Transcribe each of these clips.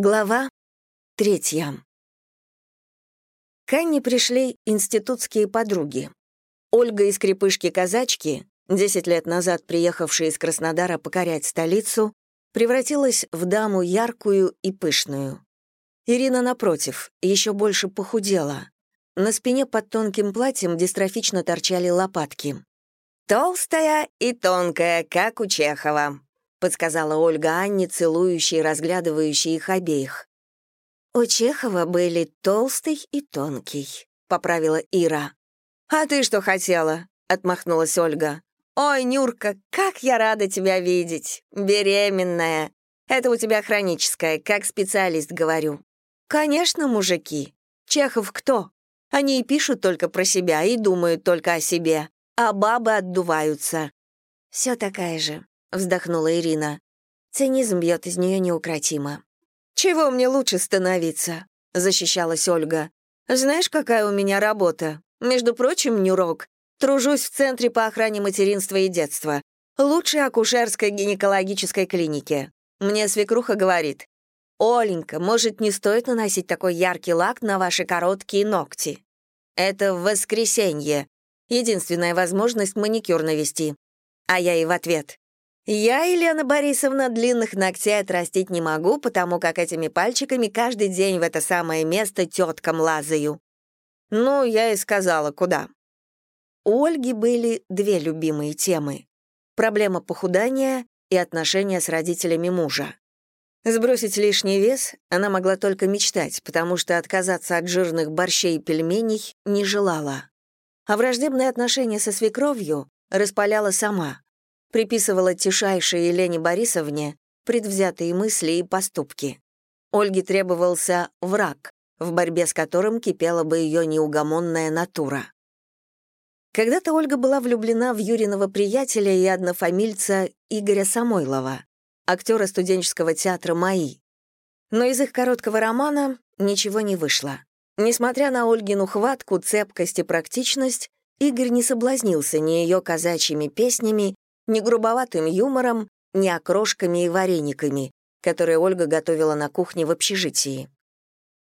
Глава третья. К Анне пришли институтские подруги. Ольга из крепышки-казачки, 10 лет назад приехавшая из Краснодара покорять столицу, превратилась в даму яркую и пышную. Ирина, напротив, еще больше похудела. На спине под тонким платьем дистрофично торчали лопатки. «Толстая и тонкая, как у Чехова», — подсказала Ольга Анне, целующей и разглядывающей их обеих. «У Чехова были толстый и тонкий», — поправила Ира. «А ты что хотела?» — отмахнулась Ольга. «Ой, Нюрка, как я рада тебя видеть! Беременная! Это у тебя хроническое, как специалист говорю». «Конечно, мужики. Чехов кто? Они и пишут только про себя, и думают только о себе, а бабы отдуваются». «Все такая же», — вздохнула Ирина. Цинизм бьет из нее неукротимо. «Чего мне лучше становиться?» — защищалась Ольга. «Знаешь, какая у меня работа? Между прочим, Нюрок, тружусь в Центре по охране материнства и детства, лучшей акушерской гинекологической клинике. Мне свекруха говорит, «Оленька, может, не стоит наносить такой яркий лак на ваши короткие ногти? Это в воскресенье. Единственная возможность маникюр навести». А я ей в ответ, я, Елена Борисовна, длинных ногтей отрастить не могу, потому как этими пальчиками каждый день в это самое место теткам лазаю. Ну, я и сказала, куда. У Ольги были две любимые темы. Проблема похудания и отношения с родителями мужа. Сбросить лишний вес она могла только мечтать, потому что отказаться от жирных борщей и пельменей не желала. А враждебные отношения со свекровью распаляла сама приписывала тишайшей Елене Борисовне предвзятые мысли и поступки. Ольге требовался враг, в борьбе с которым кипела бы ее неугомонная натура. Когда-то Ольга была влюблена в Юриного приятеля и однофамильца Игоря Самойлова, актера студенческого театра «МАИ». Но из их короткого романа ничего не вышло. Несмотря на Ольгину хватку, цепкость и практичность, Игорь не соблазнился ни ее казачьими песнями, ни грубоватым юмором, ни окрошками и варениками, которые Ольга готовила на кухне в общежитии.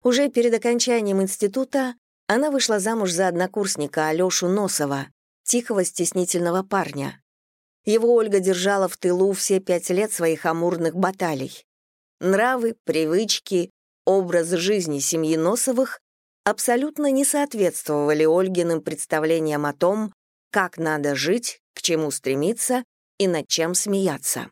Уже перед окончанием института она вышла замуж за однокурсника Алёшу Носова, тихого стеснительного парня. Его Ольга держала в тылу все пять лет своих амурных баталий. Нравы, привычки, образ жизни семьи Носовых абсолютно не соответствовали Ольгиным представлениям о том, как надо жить, к чему стремиться и над чем смеяться.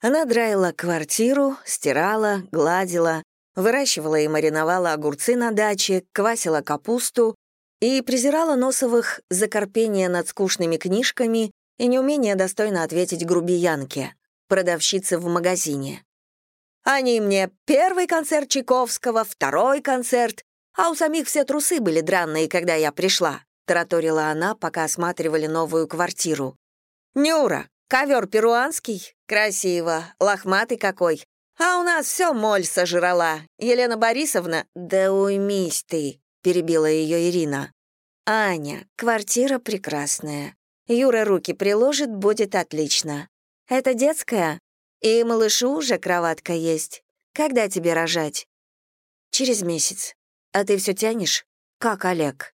Она драила квартиру, стирала, гладила, выращивала и мариновала огурцы на даче, квасила капусту и презирала Носовых за корпение над скучными книжками и неумение достойно ответить грубиянке, продавщице в магазине. Они мне первый концерт Чайковского, второй концерт, а у самих все трусы были дранные, когда я пришла», — тараторила она, пока осматривали новую квартиру. «Нюра, ковер перуанский? Красиво, лохматый какой. А у нас все моль сожрала. Елена Борисовна, да уймись ты», — перебила ее Ирина. «Аня, квартира прекрасная. Юра руки приложит, будет отлично. Это детская? И малышу уже кроватка есть. Когда тебе рожать?» «Через месяц. А ты все тянешь? Как Олег?»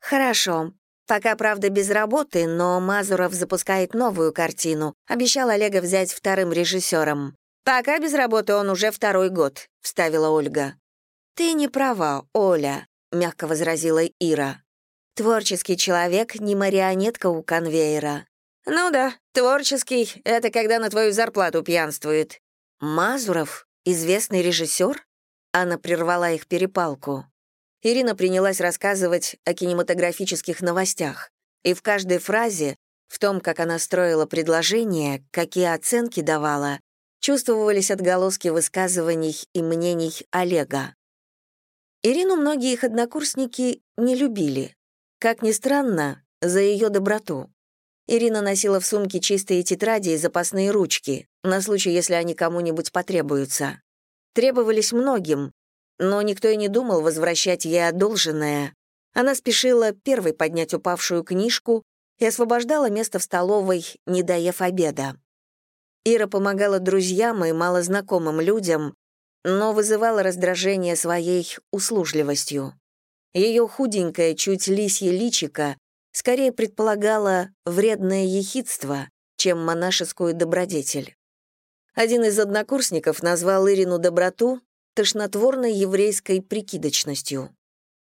«Хорошо. Пока, правда, без работы, но Мазуров запускает новую картину. Обещал Олега взять вторым режиссером. «Пока без работы он уже второй год», — вставила Ольга. «Ты не права, Оля», — мягко возразила Ира. «Творческий человек — не марионетка у конвейера». «Ну да, творческий — это когда на твою зарплату пьянствует». «Мазуров? Известный режиссер?» Анна прервала их перепалку. Ирина принялась рассказывать о кинематографических новостях, и в каждой фразе, в том, как она строила предложение, какие оценки давала, чувствовались отголоски высказываний и мнений Олега. Ирину многие их однокурсники не любили. Как ни странно, за ее доброту. Ирина носила в сумке чистые тетради и запасные ручки, на случай, если они кому-нибудь потребуются. Требовались многим, но никто и не думал возвращать ей одолженное. Она спешила первой поднять упавшую книжку и освобождала место в столовой, не доев обеда. Ира помогала друзьям и малознакомым людям, но вызывала раздражение своей услужливостью. Ее худенькое, чуть лисье личико скорее предполагало вредное ехидство, чем монашескую добродетель. Один из однокурсников назвал Ирину доброту тошнотворной еврейской прикидочностью.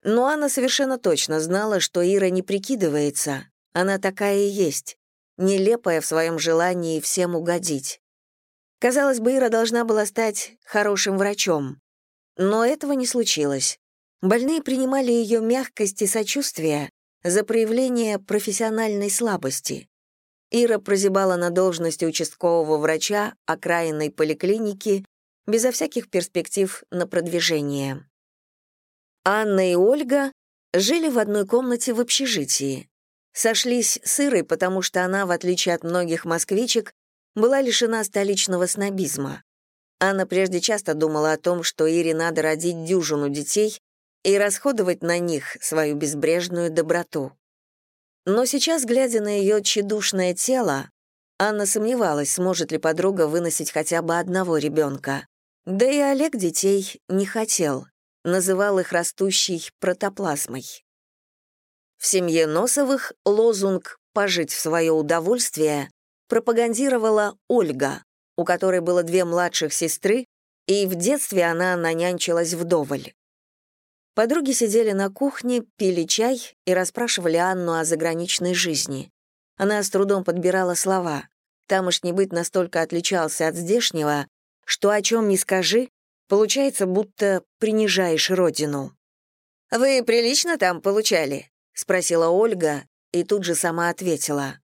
Но Анна совершенно точно знала, что Ира не прикидывается, она такая и есть, нелепая в своем желании всем угодить. Казалось бы, Ира должна была стать хорошим врачом. Но этого не случилось. Больные принимали ее мягкость и сочувствие за проявление профессиональной слабости. Ира прозябала на должности участкового врача окраинной поликлиники безо всяких перспектив на продвижение. Анна и Ольга жили в одной комнате в общежитии. Сошлись с Ирой, потому что она, в отличие от многих москвичек, была лишена столичного снобизма. Анна прежде часто думала о том, что Ире надо родить дюжину детей и расходовать на них свою безбрежную доброту. Но сейчас, глядя на ее тщедушное тело, Анна сомневалась, сможет ли подруга выносить хотя бы одного ребенка. Да и Олег детей не хотел, называл их растущей протоплазмой. В семье Носовых лозунг «пожить в свое удовольствие» пропагандировала Ольга, у которой было две младших сестры, и в детстве она нанянчилась вдоволь. Подруги сидели на кухне, пили чай и расспрашивали Анну о заграничной жизни. Она с трудом подбирала слова. Тамошний быт настолько отличался от здешнего, что о чем ни скажи, получается, будто принижаешь родину. «Вы прилично там получали?» — спросила Ольга и тут же сама ответила.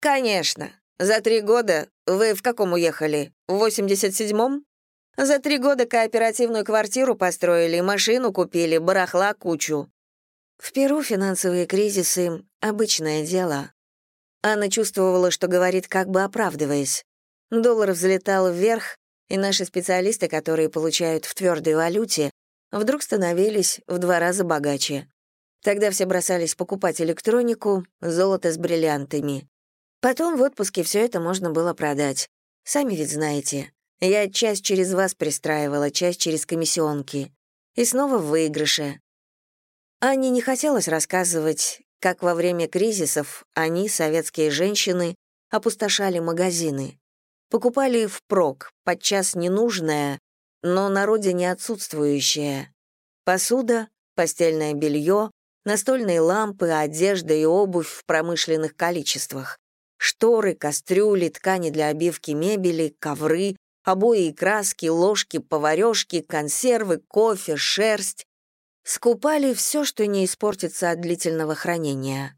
«Конечно. За три года вы в каком уехали? В 87-м? За три года кооперативную квартиру построили, машину купили, барахла кучу. В Перу финансовые кризисы — обычное дело. Анна чувствовала, что говорит, как бы оправдываясь. Доллар взлетал вверх, и наши специалисты, которые получают в твердой валюте, вдруг становились в два раза богаче. Тогда все бросались покупать электронику, золото с бриллиантами. Потом в отпуске все это можно было продать. Сами ведь знаете. Я часть через вас пристраивала, часть через комиссионки. И снова в выигрыше. Анне не хотелось рассказывать, как во время кризисов они, советские женщины, опустошали магазины. Покупали впрок, подчас ненужное, но на родине отсутствующее. Посуда, постельное белье, настольные лампы, одежда и обувь в промышленных количествах. Шторы, кастрюли, ткани для обивки мебели, ковры, обои и краски, ложки, поварёшки, консервы, кофе, шерсть. Скупали все, что не испортится от длительного хранения.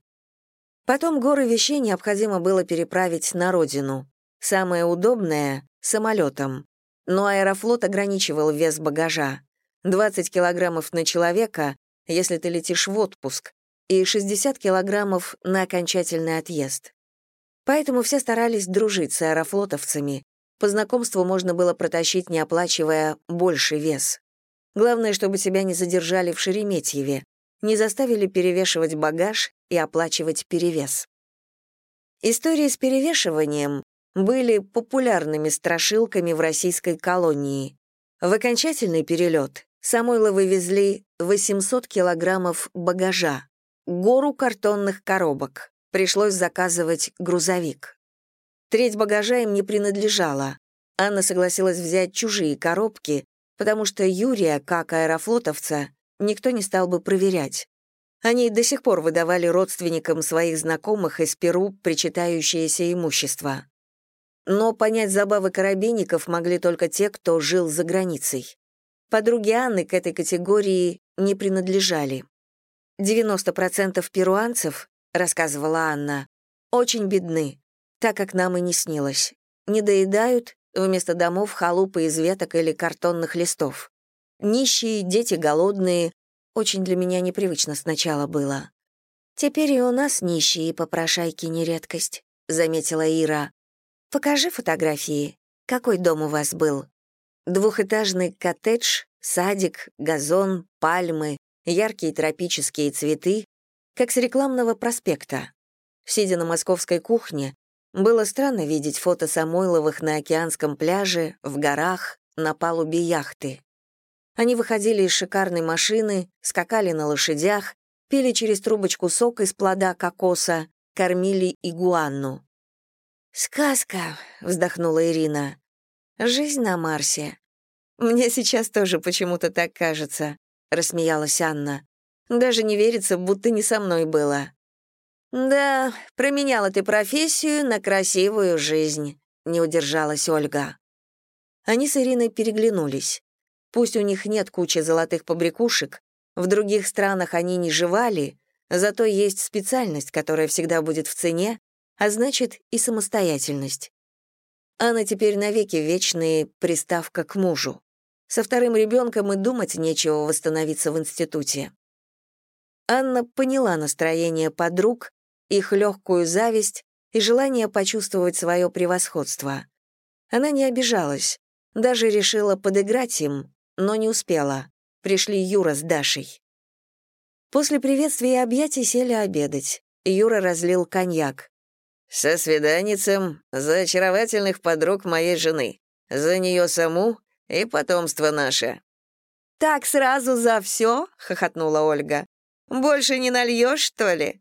Потом горы вещей необходимо было переправить на родину. Самое удобное — самолетом. Но Аэрофлот ограничивал вес багажа. 20 килограммов на человека, если ты летишь в отпуск, и 60 килограммов на окончательный отъезд. Поэтому все старались дружить с аэрофлотовцами, по знакомству можно было протащить, не оплачивая больший вес. Главное, чтобы тебя не задержали в Шереметьеве, не заставили перевешивать багаж и оплачивать перевес. Истории с перевешиванием были популярными страшилками в российской колонии. В окончательный перелет Самойловы везли 800 килограммов багажа, гору картонных коробок. Пришлось заказывать грузовик. Треть багажа им не принадлежала. Анна согласилась взять чужие коробки, потому что Юрия, как аэрофлотовца, никто не стал бы проверять. Они до сих пор выдавали родственникам своих знакомых из Перу причитающееся имущество. Но понять забавы коробейников могли только те, кто жил за границей. Подруги Анны к этой категории не принадлежали. 90% перуанцев, рассказывала Анна, очень бедны так как нам и не снилось. Не доедают, вместо домов халупы из веток или картонных листов. Нищие, дети голодные. Очень для меня непривычно сначала было. «Теперь и у нас нищие и попрошайки не редкость», — заметила Ира. «Покажи фотографии. Какой дом у вас был?» Двухэтажный коттедж, садик, газон, пальмы, яркие тропические цветы, как с рекламного проспекта. Сидя на московской кухне, было странно видеть фото Самойловых на океанском пляже, в горах, на палубе яхты. Они выходили из шикарной машины, скакали на лошадях, пили через трубочку сок из плода кокоса, кормили игуанну. «Сказка», — вздохнула Ирина. «Жизнь на Марсе». «Мне сейчас тоже почему-то так кажется», — рассмеялась Анна. «Даже не верится, будто не со мной было». «Да, променяла ты профессию на красивую жизнь», — не удержалась Ольга. Они с Ириной переглянулись. Пусть у них нет кучи золотых побрякушек, в других странах они не жевали, зато есть специальность, которая всегда будет в цене, а значит и самостоятельность. Анна теперь навеки вечная приставка к мужу. Со вторым ребенком и думать нечего восстановиться в институте. Анна поняла настроение подруг, их легкую зависть и желание почувствовать свое превосходство. Она не обижалась, даже решила подыграть им, но не успела. Пришли Юра с Дашей. После приветствия и объятий сели обедать. Юра разлил коньяк. «Со свиданицем за очаровательных подруг моей жены, за нее саму и потомство наше». «Так сразу за все?» — хохотнула Ольга. «Больше не нальешь, что ли?»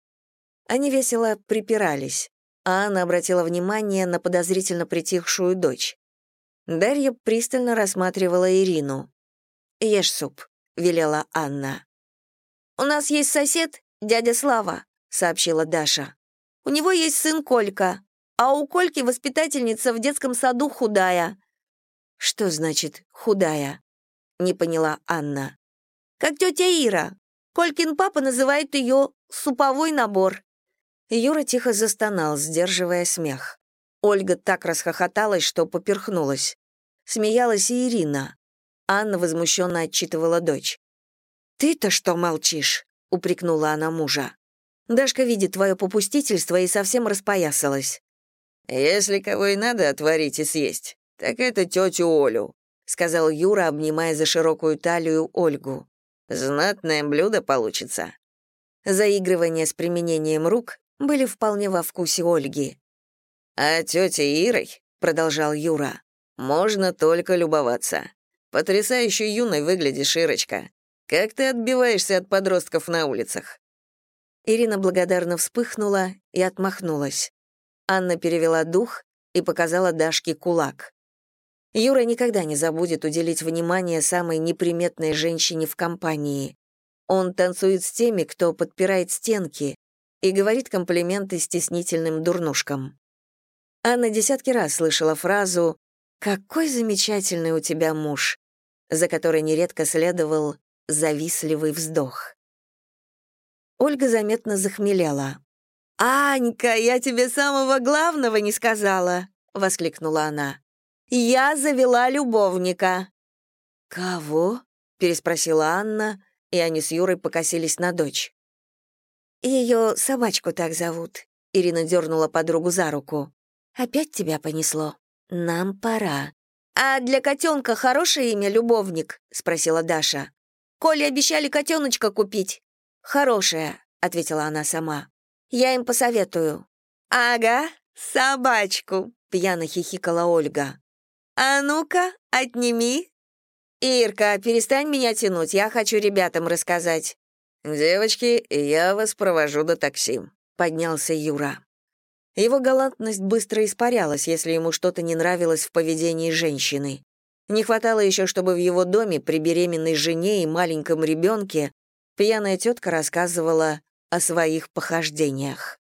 Они весело припирались, а Анна обратила внимание на подозрительно притихшую дочь. Дарья пристально рассматривала Ирину. «Ешь суп», — велела Анна. «У нас есть сосед, дядя Слава», — сообщила Даша. «У него есть сын Колька, а у Кольки воспитательница в детском саду худая». «Что значит «худая»?» — не поняла Анна. «Как тетя Ира. Колькин папа называет ее «суповой набор». Юра тихо застонал, сдерживая смех. Ольга так расхохоталась, что поперхнулась. Смеялась и Ирина. Анна возмущенно отчитывала дочь. «Ты-то что молчишь?» — упрекнула она мужа. «Дашка видит твое попустительство и совсем распоясалась». «Если кого и надо отварить и съесть, так это тетю Олю», — сказал Юра, обнимая за широкую талию Ольгу. «Знатное блюдо получится». Заигрывания с применением рук были вполне во вкусе Ольги. «А тетей Ирой», — продолжал Юра, — «можно только любоваться. Потрясающе юной выглядишь, Ирочка. Как ты отбиваешься от подростков на улицах?» Ирина благодарно вспыхнула и отмахнулась. Анна перевела дух и показала Дашке кулак. Юра никогда не забудет уделить внимание самой неприметной женщине в компании. Он танцует с теми, кто подпирает стенки, и говорит комплименты стеснительным дурнушкам. Анна десятки раз слышала фразу «Какой замечательный у тебя муж», за которой нередко следовал завистливый вздох. Ольга заметно захмелела. «Анька, я тебе самого главного не сказала!» — воскликнула она. «Я завела любовника». «Кого?» — переспросила Анна, и они с Юрой покосились на дочь. Ее собачку так зовут. Ирина дернула подругу за руку. Опять тебя понесло. Нам пора. А для котенка хорошее имя любовник? спросила Даша. Коле обещали котеночка купить. Хорошее, ответила она сама. Я им посоветую. Ага, собачку, пьяно хихикала Ольга. А ну-ка, отними. Ирка, перестань меня тянуть, я хочу ребятам рассказать. «Девочки, я вас провожу до такси», — поднялся Юра. Его галантность быстро испарялась, если ему что-то не нравилось в поведении женщины. Не хватало еще, чтобы в его доме при беременной жене и маленьком ребенке пьяная тетка рассказывала о своих похождениях.